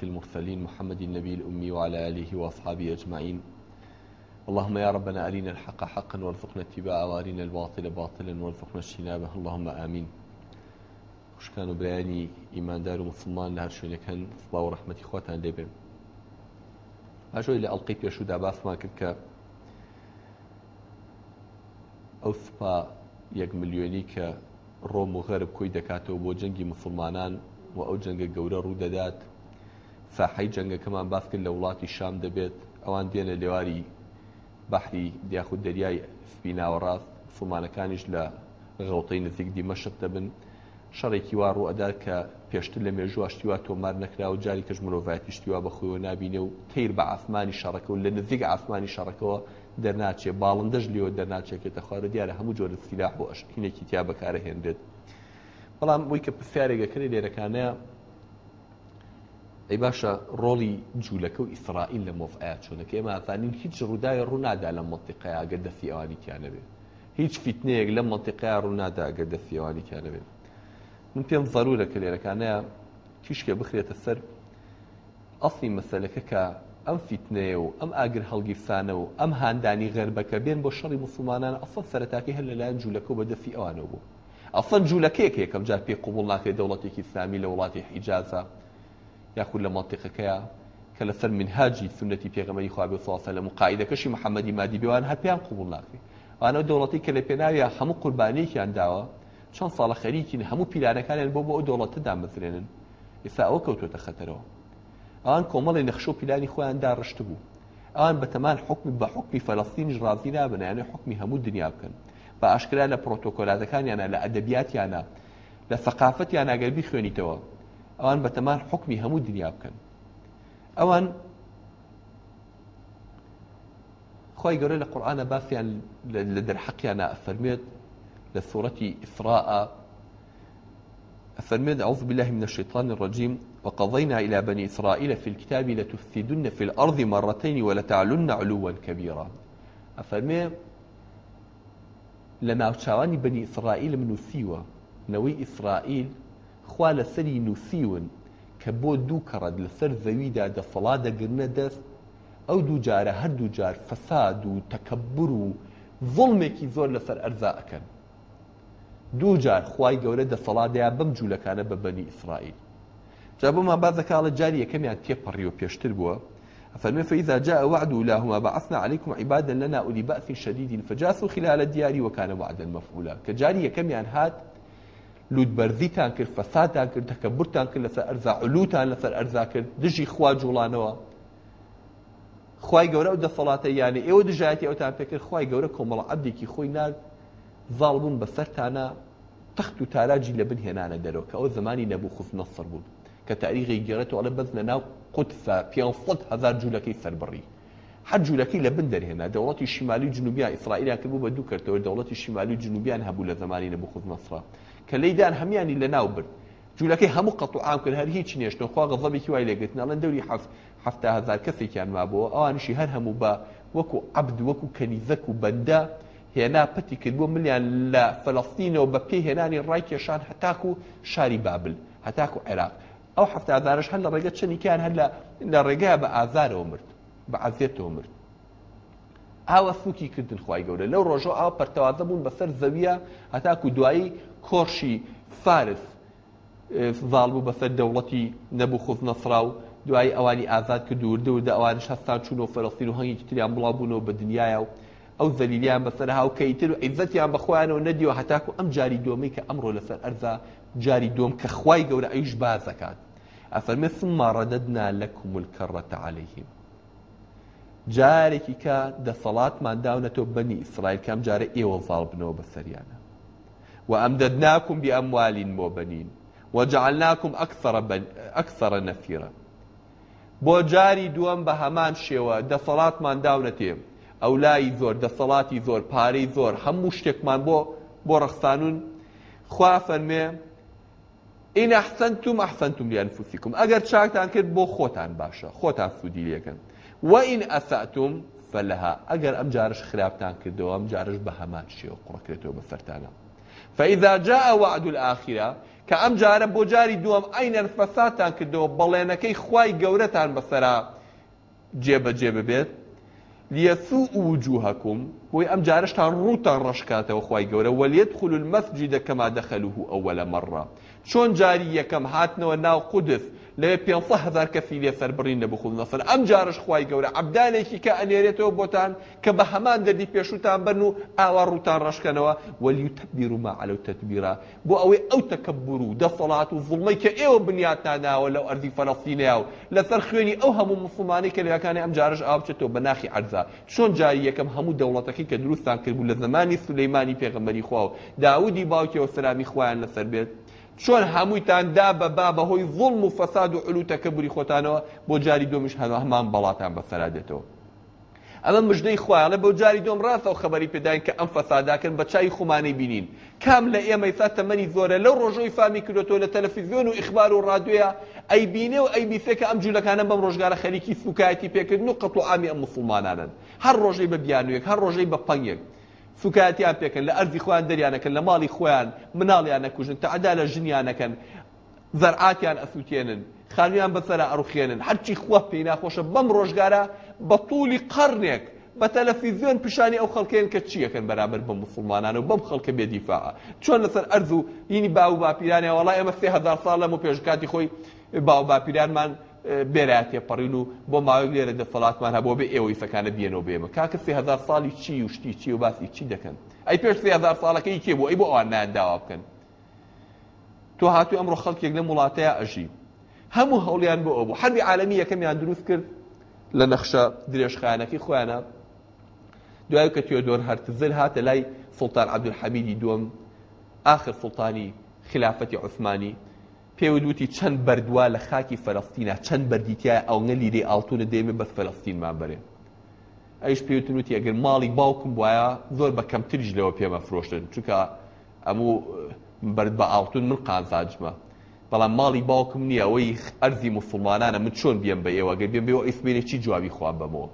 في المرسلين محمد النبي الأمي وعلى آله وأصحابه أجمعين اللهم يا ربنا أرنا الحق حقا وارزقنا اتباعه وأرنا الباطل باطلا وارزقنا اجتنابه اللهم آمين خوشکان كانوا برایانی إيمان دار مسلمان لە شو شوێنەکەن سڵا و ڕحمەتی خۆتان لێبێن ئاژۆی لە ئەڵلقی پێشودا باسمان کرد کە ئەو سوپا یەک ملیۆنی کە ڕۆم و غەرب کۆی مسلمانان وأو جنجي قورا رودادات ساحەی جەنگەکەمان باس کرد لە وڵاتی شام دەبێت ئەوان دێنە لێواری بەحری دیاخود دەریای سپیناوە ڕاست سومانەکانیش لە غەڵتەی نزیکدی مەشت دەبن شەڕێکی وا ڕوئەدا کە پێشتر لە مێژووا شتیوا تۆمار نەکرا و جاری کەژ مرۆڤایەتی شتیوا بەخۆیەوە نبینێ و تیر بە ئاسمانی شەڕەکە و لە نزیک ئاسمانی شەڕەکەەوە دەرناچێ باڵندەش لێەوە دەرناچێتە خوارە دیارە هەموو جۆرە سیلا بۆ ئەشکینێکی تیا بەکارە هێندێت بەڵام بووی کە پرسیارێگەکەی لێرەکانەیە ئەی باشە ڕۆڵی جوولەکە و ئیسرائیل لە مۆفعات چۆنەکە ئێمە ئاتانین هیچ ڕووداە ڕوونادا لە مەتیقەیەگە دەستی ئەوانی تیانەبێت هیچ فیتنەیەک لە مەتیقای ڕووناداگە دەستی ئەوانی تیانەبێت من پێم زەرورە کە لێرەکانەیە تیشکە بخرێتە سەر ئەفی مەسلەکە کە ئەم فیتنەیە و ئەم ئاگر هەڵگیرسانە و ئەم هاندانی غەربەکە بێن بۆ شەڕی مسلمانان ئەفەن سەرەتاکی هەر لەلایەن جوولەکە و بەدەستی ئەوانەوە بوو ئەفەن جوولەکەیەک یەکەم جار پێ قوبڵ ناکرێت دەوڵەتێکی سامی لە وڵاتی حیجازە یاخود لە منطقەکەیە کە لەسەر منهاجی سنەتی پێغەمەری خوابێ سواسە لە مقاعدەکەشی محەممەدی مادی بێوان هەر پێیان قوبول ناکرێت ئەوانە دەوڵەتی کە لە پێناویە هەموو قوربانەیەکیان داوە چەند ساڵە خەریکین هەموو پیلانەکانیان بۆ بۆ ئەو دەوڵەتەدا مەزرێنن ئێستا ئەوە کەوتۆتە خەتەرەوە ئەوان کۆمەڵی نەخشە و پیلانی خۆیاندا ڕشت بوو ئەوان بەتەمان حکمی بە حکمی فەلەستینیش ڕازی نابنیانە حکمی هەموو دنیا بکەن بە ئاشکرا لە پرۆتۆکۆلاتەکانیانە لە ئەدەبیاتیانە لە سەقافەتیان ئەگەر بیخوێنیتەوە ئەوان بەتەمان حكمي هەموو دنیا اوان ئەوان خۆی لي القران قورآانە لدى الحق انا ئەفەرمێت لە سوورەتی ئیسراءە أعوذ بالله من الشيطان الرجيم وقضينا إلى بني إسرائيل في الكتاب لتفسدن في الأرض مرتين ولتعلن علوا كبيرا أفرمي لما أتشاواني بني إسرائيل من سيوة نوي إسرائيل خوال سری نوسیون که لەسەری دو کرد لسر زویده ده لەسەر ده گرنه دست او دو جاره هر دو جار فساد و تکبر و ظلمه زڵمێکی زور لسر ئەرزا ئەەکەن دو جار خواهی گوره ده دەسەڵادەیە ده بمجوله کنه ببنی اسرائیل جا بۆ ما بازه که بازەکڵە جاری یەکەمیان تێپەڕی و پێشتر بووە فمن فإذا جاء وعد لهما بعثنا عليكم عبادا لنا أولي بأس شديد فجاسوا خلال الديار وكان وعدا مفعولا كجاري كم هات لودبەرزیتان کرد فەسادان کرد تەکەبورتان کرد لەسەر ئەرزا علوتان لەسەر ئەرزا کرد دژی خوا جوڵانەوە خی گەورە و دەسەڵاتە یانی ئێوە دژایەتی ئەوتان پێکرد خی گەورە کۆمەڵ عبدێکی خۆی نار زاڵبوون بەسەرتانە تەخت و تاراجی لە بنهێنانە دەرەوە کە ئەو زمانی نەبوو خوف نەسەر بوون کە تاریخی گێڕێتەوە لە بەز لە ناو قوتسا پێ هزار جوولەکەی سەربڕی هەر جوولەکەی لە بن دەرهێنا دەوڵەتی شیمالی جنوبیان ئیسرائیلیا کە بوو بە دوو کردەوە دەوڵەتی شیمالی جنوبیان هەبوو لە زمانی نەبوو خوف نەسرە کلیدان همیانی لەیدان هەمیانی لە ناو برد جوولەکەی هەموو کن هر هیچ کرد هەر غضبی نیشتن خوا غەڵەبێکی وای لێگرتن ئەڵەن دەوری هزار کسی کەسێکیان مابەوە ئەوانشی هەر هەموو بە وەکو عبد وکو کەنیزەک و بەندە هێنا پەتی کرد بۆ ملیان لە فەلەستینەوە بە پێی هێنانی ڕای کێشان هەتاک و شاری بابل حتاکو عراق او ئەو هزارش هەر لە ڕێگە چنیکیان هەر لە ڕێگا بە ئازارەوە مرد بە عزیێتەوە مرد ئاوە سووکی کردن خی گەورە لەو ڕۆژۆ ئاو پەرتەوازە بوون بەسەر زەویە هەتاکو دوایی کۆشی فارس زاڵ بوو بەسەر دەوڵەتی نەبوو خۆز نەسرا و دوای ئەوانی ئازاد کرد دووردەوردە ئەوان شستان چوونەوە فەرستین و هەنگی تریان بڵاو بوونەوە بە دنیاە و ئەو زەلیلیان بەسەر هاوکەیتر و عیزەتیان بەخوایانەوە نەدیوە هەتاکو ئەم جاری دومەی کە ئەمڕۆ لەسەر ئەرزا جاری دۆم کە خوای گەورە ئەویش بازەکات ئەفەرمێ ثم ڕەدەدنا لەکوم الکەڕەتە عەلەیهم جارێکی کە دەسەڵاتمان داونەتۆ بەنی ئیسرائیل کەم جارە ئێوە زاڵ بنەوە بەسەریانە و ئەمدەدناکم بئەموالین بۆ بەنین وەجعلناکم ئەکسرە نەفیرە بۆ جاری دووەم بە هەمان شێوە دەسەڵاتمان داونەتێ ئەو لای زۆر دەسەڵاتی زۆر پارەی زۆر هەموو شتێکمان بۆ بۆ ڕەخسانون خوا فەرمێ ئین ئەحسەنتم ئەحسەنتم لانفوسیکم ئەگەر چاکتان کرد بۆ خۆتان باشە خۆتان سوودی لێکەن وئین ئەساتوم فەلەها ئەگەر ئەم جارش خراپتان کردەوە ئەم جارش بە هەمان شێوە قڕکرێتەوە بە فەرتانە فەیدا جا ئەوعد ئاخیرا کە ئەم جارە بۆ جاری دووەم ئەینەر فەساتان کردەوە بەڵێنەکەی خوای گەورەتان بەسەرا جێبەجێ ببێت ليسوء وجوهكم بۆی ئەم جارشتان ڕوتان ڕشکاتەوە خی گەورە وەلێت خول مەسجدە کەما دەخەلوه ئەوە لە مەڕە چۆن جاری یەکەم هاتنەوە ناو قودف لە پێ هزار کەسی لێ سەربڕین لە بخون نەسەر ئەم جارش خی گەورە عبدالێکی کە ئەنێرێتەوە بۆتان کە بە هەمان دەردی پێشوتان بن و ئاوا ڕووتان ڕشکەنەوە وەلیو تبیر و ماعلو تەتبیرە بۆ ئەوەی ئەو تەکەبور و دەسەڵات و زڵمەی کە ئێوە بنیاتاناوە لەو ئەرزی فەرەستینەیە و لەسەر خوێنی ئەو هەموو مسلمانی کەلەکانی ئەم جارش ئاوچێتەوە بە ناخی عەرزا چۆن جاری یەکەم هەموو دەوڵەتەکە کە دروستان کردبوو لە زمانی سلەیمانی پێغەمەری خوا و داودی باوکەوە سلامی خۆیان لەسەر بێت چۆن هەموویتان دا بە با بەهۆی ظڵم و فەساد و علو تەکەبوری خۆتانەوە بۆ جاری دۆمیش هەنەوە هەمان بەڵاتان بەسەرا دێتەوە ئەمە مژدەی خویاڵە بەو جاری دۆم ڕاستە و خبری پێداین کە ئەم فەساداکەن بە چای خمانەی بینین کام لە ئێمە سا تەمەنی زۆرە لەو ڕۆژەوەی فامی کردێتەوە لە تەلەفیزیۆن و ئیخبار و ڕادوێە ئەی بینێ و ئەی بیسێ کە ئەم جوولەکانە بەم ڕۆژگارە خەریکی سوکایەتی پێکردن و قەت و ئامی ئەم مسلمانانن هەر ڕۆژەی بە بیانویەک هەر ڕۆژەی بە پەنگێک سوکایەتی ئا پێکەن لە ئەرزی خۆیان دەریانەکەن لە ماڵی خۆیان مناڵیان نەکوژن تەعدا لە ژنیانەکەن زەرعاتیان ئەسووتێنن خانویان بەسەرا ئەڕوخێنن هەرچی خوا پێی ناخۆشە بەم ڕۆژگارە بە توولی قەرنێک بە تەلەفیزیۆن پیشانی ئەو خەڵکێن کە چیەکەن بەرابەر بە مسلمانان و بەم خەڵکە بێدیفاع چۆن لەسەر ئەرز با و باپیرانیان وڵای ئەمە سێ هزار ساڵ مو و پێشکاتی باو با و من بێراتێ پەڕیل و بۆ ماوەی لێرە دەفڵاتمان هەبوو بێ ئێوەی سەکانە بێنەوە بێمە کاکە سهزار ساڵی چی و شتی چی و باسی چی دەکەن ئەی پێش سهزار ساڵەکەی کێ بۆ ئەی بۆ ئەوان نانداوا بکەن تۆ هاتوو ئەمڕۆ خەڵکێک لە وڵاتەیە ئەژی هەموو هەوڵیان بۆ ئەو بوو حەربی عالمی یەکەمیان دروست کرد لە نەخشە درێژخانەکەی خۆیانە دوای کە تۆدۆر هەرتزل هاتە لای سڵتان عەبدولحەمیدی دووەم آخر سڵتانی خلافەتی عوسمانی پێودوتی چەند بەردووا لە خاکی فەرستینە چەند بەردیتیای ئەوەنە لیری ئاڵتونە دێمێ بە فەرستینمان بەرێ ئەیش پێوتنوتی ئەگەر ماڵی باوکم وایە زۆر بە کەمتریش لەوە پێمە فرۆشتن چونکە ئەموو بەرد بە ئاڵتون من قانزاجمە بەڵام ماڵی باوکم نییە ئەوەی ئەرزی مسلمانانە من چۆن بێم بە ئێوە گەر بێم بەوە ئیسمێنێکی جوابی خواب بەمەوە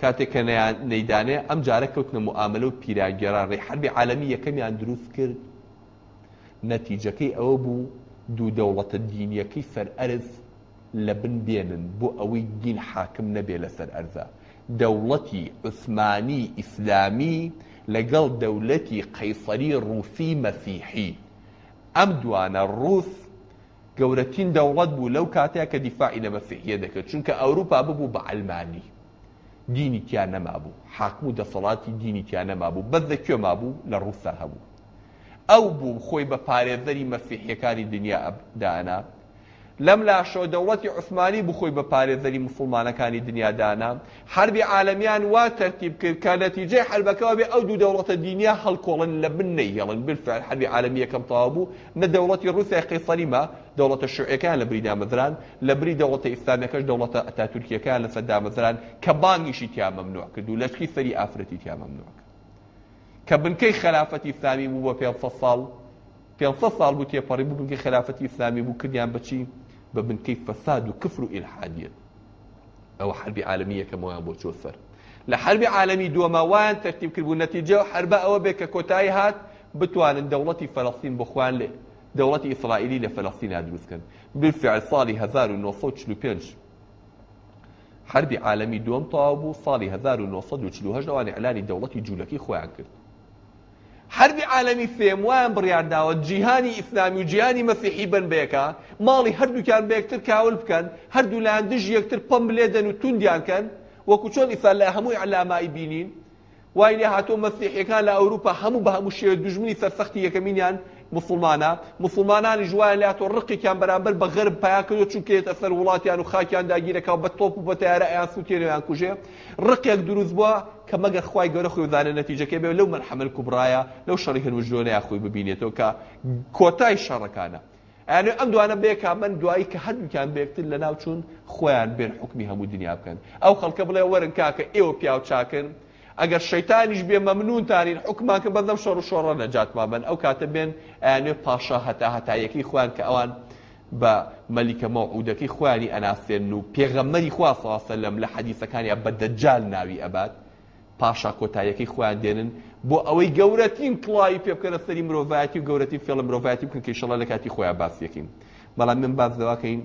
کاتێک کە نەیدانێ ئەم جارە کەوتنە معاملە و پیراگەران ڕێ حربی عالەمی یەکەمیان دروست کرد نەتیجەکەی ئەوە بوو دوو دەوڵەتە دینیەکەی سەر ئەرز لە بن بێنن بۆ ئەوەی دین حاکم نەبێ لەسەر ئەرزە دەوڵەتی عوسمانی ئیسلامی لەگەڵ دەوڵەتی قەیسەری ڕووسی مەسیحی ئەم دوانە ڕوس گەورەترین دەوڵەت بوو لەو کاتەیە کە دیفاعی لە مەسیحیە دەکرد چونکە ئەوروپا ببوو بە ئەلمانی دینی تیان نەمابوو حاکم و دەسەڵاتی دینی تیان نەمابوو بەدەکوێ مابوو لە ڕووسا هەبوو ئەو بوو خۆی بە پارێزەری مەسیحیەکانی دنیا دانا لەم لاشۆ دەوڵەتی عوسمانی بخۆی بە پارێزەری مسلمانەکانی دنیادانا هەربی عالمیان وا تەرتیب کرد کە نەتیجێ هەربەکەەوە بێ ئەو دوو دەوڵەتە دنیا هەڵکۆڵن لە بن نەیەڵن بالفعل هەربی عالمی یەکەم تەواو بوو نە دەوڵەتی رووسیا قیسەریمە دەوڵەتە شوعەکان لە بری دامەزران لە بری دەوڵەتە ئیسلامیەکەش دەوڵەتە ئەتاتورکیەکان لەسەر دامەزران کە بانگیشی تیا مەمنوع کرد و لەشکی سەری ئافرەتی تیا مەمنوع كبن كي خلافتي الثامي بو بفصل بفصل بو تيباري بو بنكي خلافة إسلامي بو كريان بچي ببن كي فساد وكفر الحادية او حرب عالمية كما بو تشوثر لحرب عالمي دو موان ترتيب كربو نتيجة وحرب او كوتاي هات بتوان دولتي فلسطين بخوان لي دولتي إسرائيلية لفلسطين هادروس كان بالفعل صالي هزار ونوصو شلو بينش حرب عالمي دوم طابو صالي هزار ونوصد وشلو هجلوان اعلان دولتي جولكي خوان كرت هەربی عالەمی فێم وایان بڕیارداوە جیهانی ئیسلامی و جیهانی مەسیحی بن بەیەکە ماڵی هەردووکیان بە یەکتر کاول بکەن هەردوو لایەن دژ یەکتر پەم بلێدەن و توندیانکەن وەکو چۆن ئیسان لە هەمووی علامایی بینین وای لێ هاتۆ مەسیحیەکان لە ئەوروپا هەموو بە هەموو شێوە دوژمنی سەرسەختی یەکەمینیان مسلمانە مسلمانانی ژوایە لاتۆ ڕقیان بەرامبەر بە غەرب پایاکەوە چووکێتە سەر وڵاتیان و خاکیان داگیرەکە بە تۆپ و بە تیارە ئەیان سووتێنیان کوژێ ڕقێک دروست بووە کە مەگەر خخوای گەۆرە خۆی زانە نەتیجەکە بێ لەو مەرحەمل کوبرایە لەو شەڕی هەنوژۆنەیە خۆی ببینێتەوە کە کۆتای شەڕەکانە. ئەنێ ئەم دوانە بێکا من دوایی کە هەردووکیان بێکتر لە ناوچوون خۆیان بێن حکمی هەموو دنیا بکەن ئەو خەڵکە بڵێ وەرن کاکە ئێوە پیاو چاکن ئەگەر شەیتانیش بێ مەمنونتانین حکمان کە بەدەم شەڕ و شۆڕە نەجاتما بن ئەو کاتە بێن ئەێ پاشا هەتا هەتایەکی خوان کە ئەوان بە مەلیکە مەعودەکەی خوانی ئەناسێن و پێغەمەری خواسەواسە لەم لە حەدیسەکانی بە دەجال ناوی ئەبات پاشا کۆتایەکەی خۆیان دێنن بۆ ئەوەی گەورەتیم پڵی پێ بکەنە سەری مرۆڤایەتی و گەورەتی فێڵە مرۆڤایەتی بکەن کە شەڵە لە کاتی خۆیان باسیەکەین بەڵام من باز دەواکەین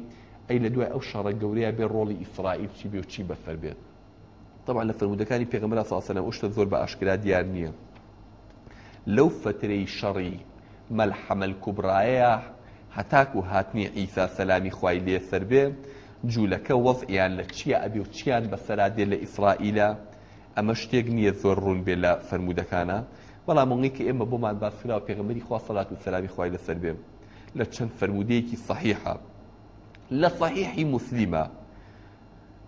ئەی لە دوای ئەو شەڕە گەورەیە بێ ڕۆڵی ئیسرائیل چی بێ و چی بەسەر بێت طبعا لە فرمودەکانی پێغمرا ساسەلە ئەوشتە زۆر بە ئاشکرا دیار نییە لەو فترەی شەڕی مەلحەمەل کوبرایە هەتاکو هاتنی ئیسا سەلامی خوای لێسەر بێ جوولەکە وەزئیان لە چییە ئەبی و چیان بەسەرادێ لە ئیسرائیلە ئەمە شتێک نییە زۆر ڕوون بێ لە فرمودەکانە بەڵام ڕێککە ئێمە بۆمان باسکرا و پێغمبەری خوا سەلات و سەلامی خوای لەسەر بێ لە چەند فرمودەیەکی صحیحە لە صحیحی مسلیمە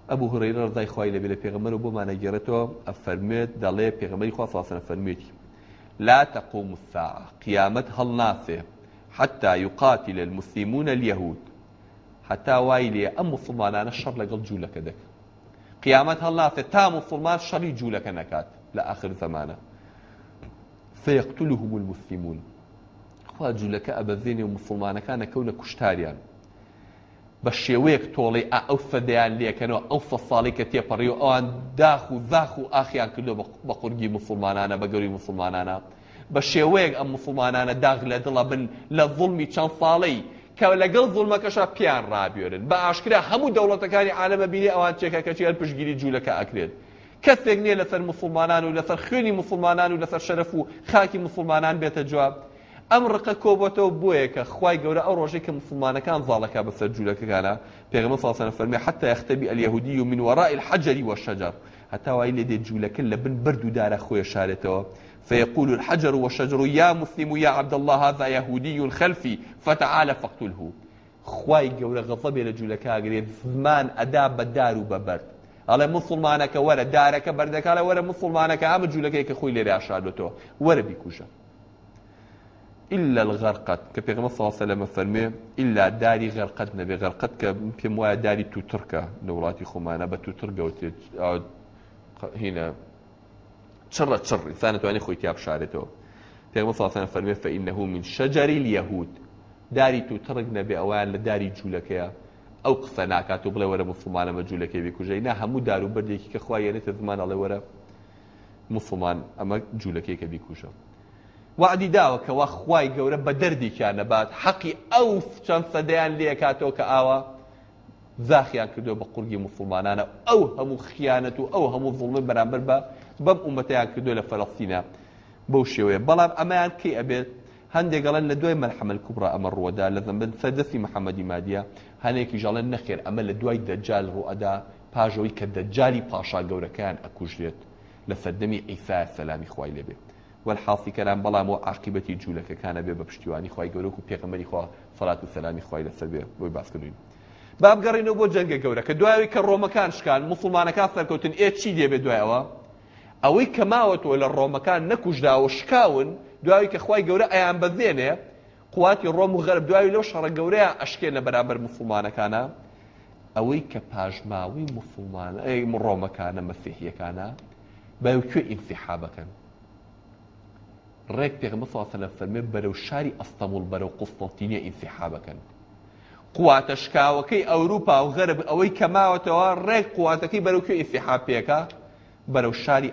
ابو هريره رضي الله عنه بلا پیغمبر ابو بۆمانە گێڕێتەوە افرمت دله پیغمبر خوا ساسنە فەرمێتی لا تقوم الساعة قيامت هل حتى يقاتل المسلمون اليهود حتى وايلي أم انا الشر لقل جولك دك قيامت هل تام تا مسلمان شر جولك نكات لآخر زمانه فيقتلهم المسلمون خوا جولك أبذيني ومسلمان كان كونك كشتاريان بە شێوەیەک تۆڵی ئا ئەو فەدەیان لێکەنەوە ئەو سە ساڵی کە تێپەڕی و ئەوان داخ و زاخ و ئاخیان کردو بە قورگی مسلمانانە بە گەوری مسلمانانە بە شێوەیەک ئەم مسلمانانە داغ لە دڵە بن لە ظڵمی چەند ساڵەی کە لەگەڵ زڵمەکەشە پیان ڕابێرن بە ئاشکرا هەموو دەوڵەتەکانی عالەمە بینی ئەوان چێکەکەچی هەر پشگیری جوولەکە ئەکرێت. کەسێک نییە لەسەر مسلمانان و لەسەر خوێنی مسلمانان و لەسەر شەرف و خاکی مسلمانان بێتە جواب ئەم ڕقە کۆبەتەوە بۆیە کە خی گەورە ئەو ڕۆژێک کە مسلمانەکان زاڵەکە بەسەر جوولەکەکانە پێغمە ساسەنە فەرمی حتا یختەبی ئەلیهودی و من وەڕای الحەجری وەشەجار هەتاوای لێدێ جوولەکە لە بن بردوودارە خۆی شارێتەوە فيقول الحجر والشجر يا مسلم يا عبد الله هذا يهودي خلفي فتعال فاقتله خوای گەورە غەفەبێ لە جوولەکە ئەگرێت زمان اداب بەدار و بەبەر ئەڵێ مسلمانەکە وەرە دارەکە بەردەکە لە وەرە مسلمانەکە ئامە جوولەکەی کە خۆی لێرە ئاشادوێتەوە وەرە بیکوژە إلا الغرقت كبيغمبر صلى الله عليه وسلم فرمي إلا داري غرقتنا بغرقتك في موايا داري توتركا نوراتي خمانا بتوتركا وتقعد آه، هنا تشر تشر إنسانة تواني يعني خوي تياب شارته بيغمبر صلى الله عليه وسلم فرمي فإنه من شجر اليهود داري توتركنا بأوان لداري جولكيا أو قصناكاتو بلا ورا مصمانا ما جولكيا بكجينا همو دارو برديكي كخوايا نتذمان على ورا مصمان أما جولكيا بكجينا وعدی داوە کەوا خوای گەورە بە دەردیان نەبات حەقی ئەو چەند سەدەیان لێکاتەوە کە ئاوا زاخیان کردو بە قورگی مسلمانانە ئەو هەموو خیانەت و ئەو هەموو زڵمە بەرامبەر بە بەم ئومەتیان کردو لە فەلەستینە بەو شێوەیە بەڵام ئەمایان کەی ئەبێت هەندێکگەڵەن لە دوای مەرحەمل کوبرا ئەمە ڕوەدا لە زەمبن سەدەسی محەممەدی مادیە هەنێکی ژەڵەن نەخێر ئەمە لە دوای دەجال ڕوئەدا پاژەوەی کە دەجای پاشا گەورەکەیان ئەکوژێت لە سەردەمی ئەیسا سەلامی خوای لێبێت وەرحافی کەران بەڵام و عقیبەتی جوولەکەکانە بێ بە پشتیوانی خی گەورە و پێغمەری خوا فڵات و سەلامی خی لەسەر بێ بۆی باسکردین. بابگەڕینەوە بۆ جەنگە گەورە کە دوایەوەی کە ڕۆمەکان شکان مسلمانەکە سەرکەوتن ئێ چی دێبێ دوایەوە؟ ئەوەی کەماوەتەوە لە ڕۆمەکان نەکوژداوە شکاون دواوی کە خی گەورە ئەیان بەدێنێ قواتی ڕۆم و غەرب دواوی لەو شەڕە گەورەیە ئەشکێنە بەرامبەر مسلمانەکانە ئەوەی کە پاژماوی مسلمان ڕۆمەکانە مەسیحیەکانە بەوکوێ ئینسیحابەکەن ڕێک پێغمە ساسەلم فەرمێ بەرەو شاری ئەستەمول بەرەو قوستنتینە ئینسیحابە کەن قواتەشکاوەکەی ئەوروپا و غەرب كما وتوار ڕێک قواتكي برو ئینسیحابێکە انسحاب بيكا برو شاري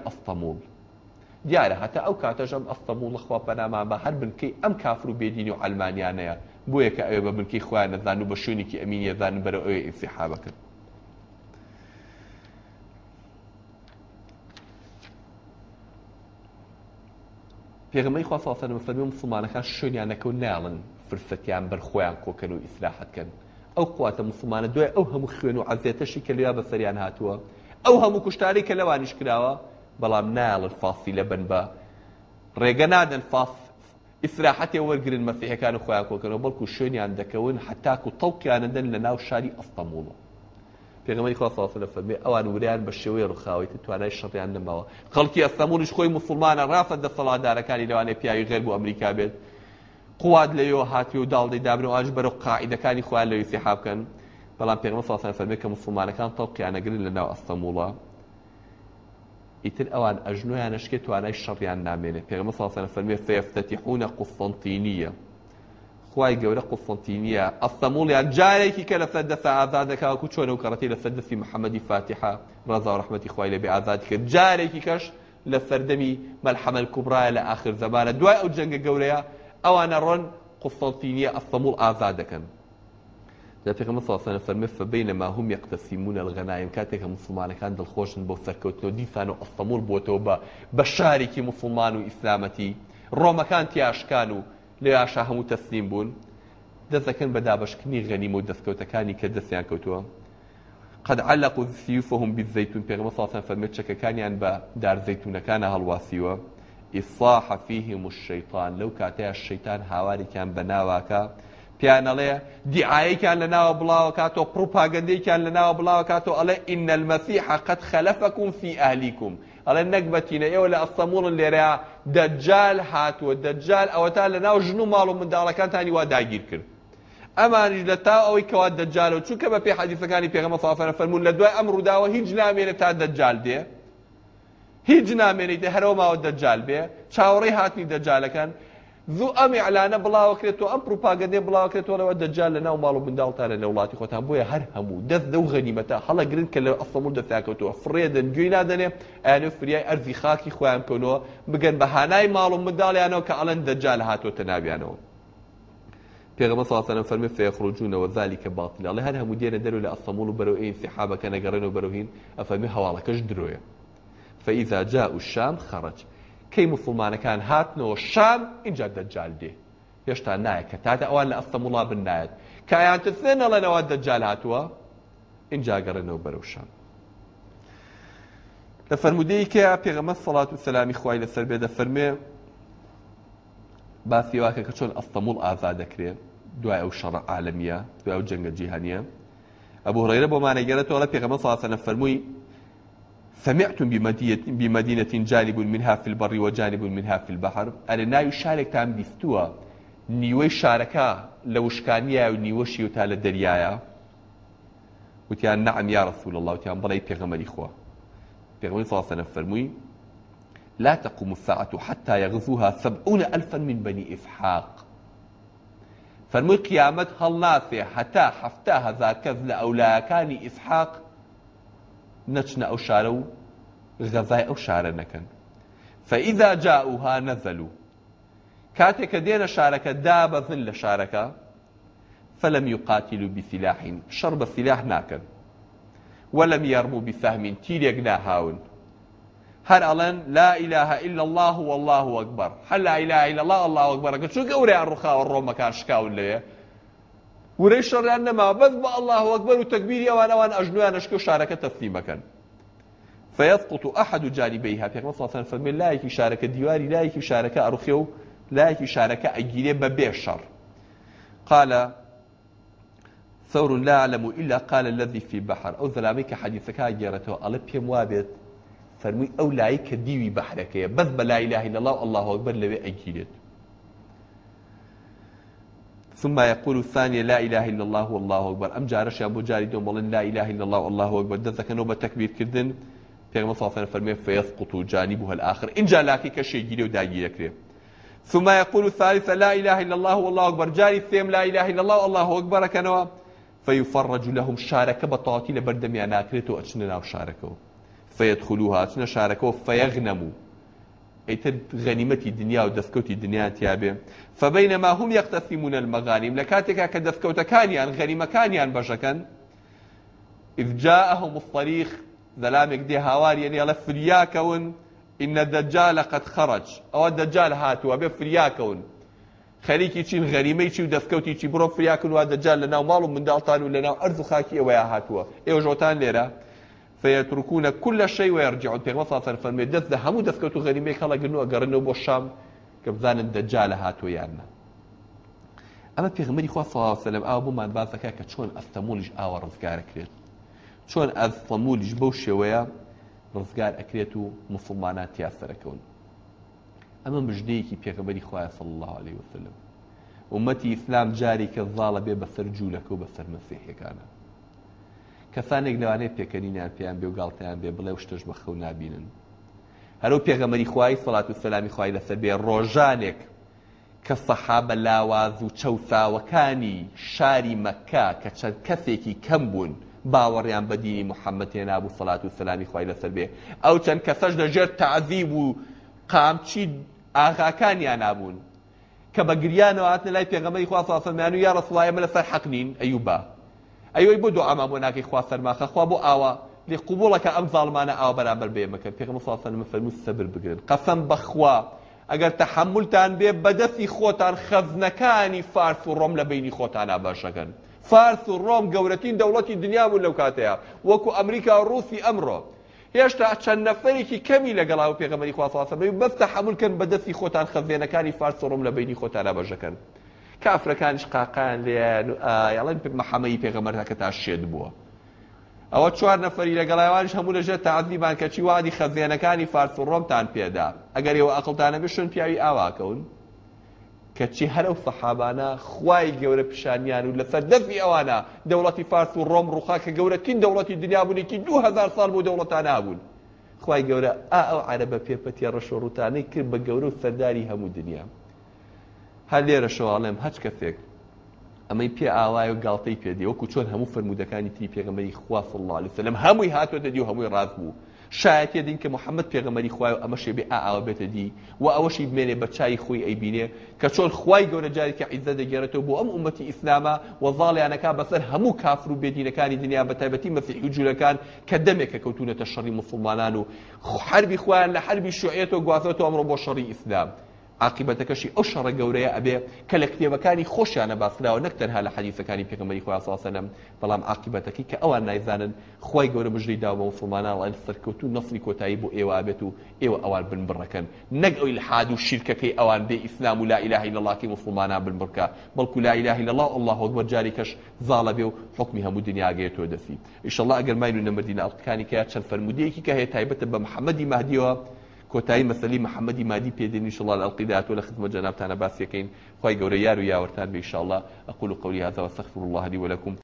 هەتا ئەو حتى أو كاتجم پەنامان أخوة بناما بحر ئەم كي أم بێدینی بيديني وعلمانيانيا بۆیە کە أيوة ئەوێ كي بنکەی ذانو بشوني كي بە شوێنێکی برو بەرەو أيوة انسحابا كان پێغمەی خواسەسەرمە فەرمی مسلمانەکان شوێنیانەکە و ناڵن فرسەتیان بەرخۆیان کۆکەن و ئیسراحەتکەن ئەو قواتە مسلمانە دوای ئەو هەموو خوێن و عزیێتەشی کە لێوا بەسەریان هاتووە ئەو هەموو کوشتاری کە لەوانیش کراوە بەڵام ناڵن فاسی لە بن بە ڕێگە نادەن فاس ئیسراحەتی وەرگرن مەسیحەکان و خۆیان کۆکەنەوە بەڵکو شوێنیان دەکەون حتاکو تەڵکیانەدەن لە ناو شاری ئەستەموڵەوە پێغمەی خواصااص لە فەرمی ئەوان وریان بە شێوەیە ڕخاویت توانای شەڕیان نماوە خەڵکی ئەستەمونش خۆی مسلمانە ڕافە دە سەڵادارەکانی لەوانێ پیاوی غەرب و ئەمریکا بێت قواد لەیەوە هاتی و داڵدەی دابن و ئاش بەرە قاعیدەکانی خۆیان لەوی سێحابکەن بەڵام پێغمە ساسان فەرمی کە مسلمانەکان تەڵقییانەگرن لە ناو ئەستەموڵە ئیتر ئەوان ئەژنویان نشکێت توانای شەڕیان نامێنێ پێغمە ساسانە فەرمی سێفتەتی حونە قوفەنتینیە خی گەورە قوفڵتینیە ئەستەموڵیان جارێکی کە لە سەردەسا ئازادەکەکو چۆنە و کەڕەتی لە سەردەسی محەممەدی فاتحا ڕزا و ڕحمەتی خی لە بێ ئازادی کرد جارێکی کەش لە سەردەمی مەلحەمەل کوبرایە لە آخر زەمانە دوای ئەو جەنگە گەورەیە ئەوانە ڕۆن قوفڵتینیە ئەستەموڵ ئازاد دەکەن لەپێغمە ساسەنە فەرمە فبینەما هم یەقتەسیمونە الغەنایم مسلمان مسلمانەکان دڵخۆشن بۆ سەرکەوتنەوە دیسان و ئەستەموڵ بۆتەوە بە بە شارێکی مسلمان و ئیسلامەتی ڕۆمەکان تیاشکان و لێ ئاشا هەموو تەسلیم بوون دەستەکەن بە دابشکنی غەنیم و دەستکەوتەکانی کە دەستیان کەوتووە قد علقوا سيوفهم بالزيتون پیغمبر صلی الله علیه و سلم چکەکانیان بە دار زەیتونەکانە هەڵواسیوە ئیصاح فيهم الشيطان لەو کاتەیە شەیطان هاوارێکیان بە ناواکە پیانەڵێ دیعایەکیان لە ناوە بڵاوە کاتۆ پروپاگەندێکیان لە ناوە بڵاوە کاتۆ ئەڵێ ئینە المەسیح قەت خەلەفەکم فی ئالیکم ئەڵێ نەک بەتینە ئێوە لە ئەسەموڵن لێرەیە دەجال هاتووە دەجال ئەوە تا لە ناو ژن و ماڵ و منداڵەکانتانی وا داگیر کرد ئەمانش لە تا ئەوەی کەوا دەجالەوە چونکە بە پێ حەدیثەکانی پێغەمە سافەرە فەرمون لە دوای ئەم ڕووداوە هیچ نامێنێت تا دەجال دێ هیچ نامێنێتە هەرەوە ماوە دەجال بێ چاوەڕێی هاتنی دەجالەکان زوو ئەم ئەلانە بڵاوکرێتەوە ئەم پروپاگەندێ بڵاوکرێتەوەەوە دەجار لە ناو ماڵ و منداڵتان لە وڵاتی خۆتان بۆیە هەر هەموو دەست دە و غەنیمەتە هەڵە گرن کە لە ئەسەمون دەستاکەوتەوە فرێدن گوێی نادەنێ ئەنە فریای ئەرزی خاکی خۆیان کۆنەوە بگەن بە هانای ماڵ و منداڵیانەوە کە ئەڵەن دەجال هاتۆتە ناویانەوە. پێغمە ساسەنە فەرمی فێخڕوجونەوە ذالیکە باڵی لەڵێ هەر هەموو دێنە دەرو لە ئەسەمون و بەرەو ئین سحابەکە نەگەڕێنەوە بەرەوهین ئەفەرمی هەواڵەکەش درۆیە. فەئیزاجا و شام خەڕچ. کەی مسلمانەکان هاتنەوە شام اینجا دەجال دێ هێشتا نایە کە تاتە ئەوان لە ئەستەموڵا بنایەت کایانتر سێن ئەڵێنەوە دەجال هاتووە اینجا گەڕێنەوە بەرەو شام لە فەرمودەیە کە پێغەمە سەڵات و سەلامی خوای لەسەر بێ دەفەرمێ باسی واکە کە چۆن ئەستەموڵ ئازا دەکرێت دوای ئەو شەڕە عالمیە دوای ئەو جەنگە جیهانیە ئەبوو ڕێرە بۆمانەگەرێتەوە لە پێغەمە سڵاتە نەفەرمووی سمعتم بمدينة جانب منها في البر وجانب منها في البحر أنا ناوي شاركتان بيستوى نیوەی شاركا لوشكانيا وشکانیا و دريايا و نعم يا رسول الله وتیان بڵی بيغمال إخوة بيغمال صلى الله عليه فرموي لا تقوم الساعة حتى يغزوها سبعون ألفا من بني إسحاق فرموي قيامت هل ناسي حتى حفتا ذاكذ كز لأولا كان إسحاق نەچنە او شارو غذاي او شارا نكن فاذا فەئیدا جاوها كاتك دين کە داب شارەکە دابەزن فلم يقاتلوا بسلاح شرب السلاح ناكن ولم يرموا بسهم تيريك ناهاون هر ألن لا إله إلا الله والله أكبر هل لا إله إلا الله الله أكبر شو قوري عن رخاء والروم كان شكاون ليه شر لأن ما بەد بە الله وەکبەر و وانا ئەوانەوان ئەژنویان نشکی و شارەکە تەفلیمەکەن فيسقط أحد جانبيها في مثلا فرمي لا يكي شاركة ديواري لا يكي شاركة أرخيو لا يكي شاركة أجيري ببيع الشر قال ثور لا أعلم إلا قال الذي في بحر أو ذلاميك حديثك أجيرته ألب يموابت فرمي أو لا يكي ديوي بحرك بذب لا إله إلا الله الله أكبر لبي أجيرته ثم يقول الثانية لا إله إلا الله والله أكبر أم جارش أبو جاري دوم لا إله إلا الله والله أكبر دذك نوبة تكبير كذن في صلى الله فيثقط جانبها الآخر إن جاء لاكي كشي جيري وداجي يكري ثم يقول الثالثة لا إله إلا الله والله أكبر جاري الثيم لا إله إلا الله والله أكبر كنوا فيفرج لهم شارك بطاطي لبردمي أنا أكريتو أتشننا وشاركو فيدخلوها أتشنا شاركو فيغنموا ئەیتر غەنیمەتی دنیا و دەستکەوتی دنیا تیاابێ فبینەما هم یەختەسیمونە المەغانیم لە کاتێکا کە دەستکەوتەکانیان غەریمەکانیان بەشەکەن ئجاءهم الطريق زلامك دي هاوار يعني على فرياكون ان الدجال قد خرج او الدجال هاتوا به فرياكون خەریکی چین غەریمەی چی و دەستکەوتی چی بڕۆ فریاکن و دەجار لەناو ماڵ و منداڵتان و لەناو ئەرز و خاکی ئەوەیە هاتووە ئێوە ژۆتان لێرە فيتركون كل شيء ويرجعون بيغمبر صلى الله عليه وسلم دەست دە هەموو دەستکەوت و غەریمەی خەڵک گرنەوە گەڕنەوە بۆ شام کە بزانن دەجالە هاتووە یاننا ئەمە پێغمەری خوا صلی الله عليه وسلم ئاو بۆمان باز دەکا کە چۆن ئەستەمولیش ئاوە ڕزگارە کرێت چۆن ئەستەمولیش بەو شێوەیە ڕزگار ئەکرێت و مسلمانات یاسەرەکەون ئەمە مژدەیەکی پێغمبەری خوایە صلی الله عليه وسلم ومەتی ئیسلام جاری کە زاڵە بێ بەسەر جوولەکە و بەسەر مەسیحەکانە کەسانێک لەوانەیە پێکەنینیان پێیان بێ و گاڵتەیان بێ بڵێ شتش بە خەو نبینن هەرو پێغەمەری خوای سەڵات و سەلامی خوای لەسەر بێ ڕۆژانێک کە سەحابە لاواز و چەوساوەکانی شاری مەکە کە چەند کەسێکی کەم بوون باوەڕیان بە دینی محەممەد هێنابوو سەلات و سەلامی خوای لەسەر بێ ئەو چەند کەسەش لەژێر تعذیب و قامچی ئاغاکانیان نابوون کە بە گریانەوە هاتن لای پێغەمەری خوا ساسەمیان و یا ڕسوڵایەمە لەسەر حەقنین ئەیوبە ئەوەی بۆ دو ئاما بۆ ناکەی خوا فەرماخە خوا بۆ ئاوا لێ قوبڵەکە ئەم زاڵمانە ئاوا بەرامبەر بێمەکە پێغم فافەنمە فەرمو سەبر بگرن قەسەم بەخوا ئەگەر تەحملتان بێ بەدەستی خۆتان خەزنەکانی فارس و ڕۆم لە بینی خۆتان ئاباشەکەن فارس و ڕۆم گەورەترین دەوڵەتی دنیا بوو لەو کاتەیە وەکو ئەمریکا و ڕوسی ئەمڕۆ هێشتا چەند نەفەرێکی کەمی لەگەڵا و پێغەمەری خوافاسەبەوەی بەستە حملکەن بەدەستی خۆتان خەزێنەکانی فارس و ڕۆم لە بینی خۆتان ئابەژەکەن کافرەکانش قاقان لێن یاڵێن محەمەی پێغەمەردا کە تا شێت بووە ئەوە چوار نەفری لەگەڵایوانش هەموو لەژێر تعدیبان کەچی وادی خەزیێنەکانی فارس و ڕۆمتان پێدا ئەگەر ئێوە ئەقلتانە بشن پیاوی ئاواکەون کەچی هەرو سەحابانە خوای گەورە پیشانیان و لەسەر دەفی ئەوانە دەوڵەتی فارس و ڕۆم ڕوخا کە گەورەترین دەوڵەتی دنیابوونێکی دوهزار سال بۆ دەوڵەتان نابوون خوای گەورە ئا ئەو عەرە بە پێپەتی ڕەشۆڕوتانەی کرد بە گەورە و سەرداری هەموو دنیام هەر لێرە شەواڵێم هەچ کەسێک ئەمەی پێ ئاوای و گاڵتەی پێدی وەکو چۆن هەموو فرمودەکانی تری پێغمەری خواف الله لە سلم هەمووی هاتوۆتە دی و هەمووی ڕاز بوو شایەتێ دین کە محەممەد پێغمەری خوای و ئەمەشێ بێ ئاوا بێتە دی و ئەوەشی بمێنێ بە چای خۆی ئەیبینێ کە چۆن خوای گەورە جاری کە عیزە دەگەێتەوە بۆ ئەم عومەتی ئیسلامە و زاڵیانەکە بەسەر هەموو کافر و بێدینەکانی دنیا بە تایبەتی مەسیحی و جوورەکان کە دەمێکە کەوتونەتە شەڕی مسلمانان و حربی خویان لە حربی شوعێت و گوازەوە ئەمڕۆ بۆ شەڕی ئیسلام. عقیبەتەکەشی ئەو شەڕە گەورەیە ئەبێ کە لە کتێبەکانی خۆشیانە باسراوە نەکتەنها لە حەدیثەکانی پێغمبەری خوا ساسەلم بەڵام عقیبەتەکەی کە ئەوان نایزانن خی گەورە مژری داوە مسلمانانڵان سەرکەوتو نفری کۆتایی بۆ ئێوە ئابێت و ئێوە ئەوان بنبڕەکەن نەک ئەوی حاد و شیرکەکەی ئەوان بێ ئیسلام و لا إلهی لەڵاکی مسلمانان بنبڕکە بەڵکو لا إلهی لەڵا الله وەگوەر جاری کەش زاڵە بێ و حکمی هەموو دنیاگەێتەوە دەسی ئیشله ئەگەر ماین و نەمردینە ئەڵکانی کە چەند فەرمودەیەکی کە هەیە تایبەتە بە محەممەدی مادیەوە کوتای مسلی محمدی مادی پێدێنی شڵال ئەڵقیدات و لە خزمە جەنابتانە باسیەکەین خی گەورە یار و یاوەرتان بە ئیشاءله اقول قولی هذا واستغفر الله لي ولكم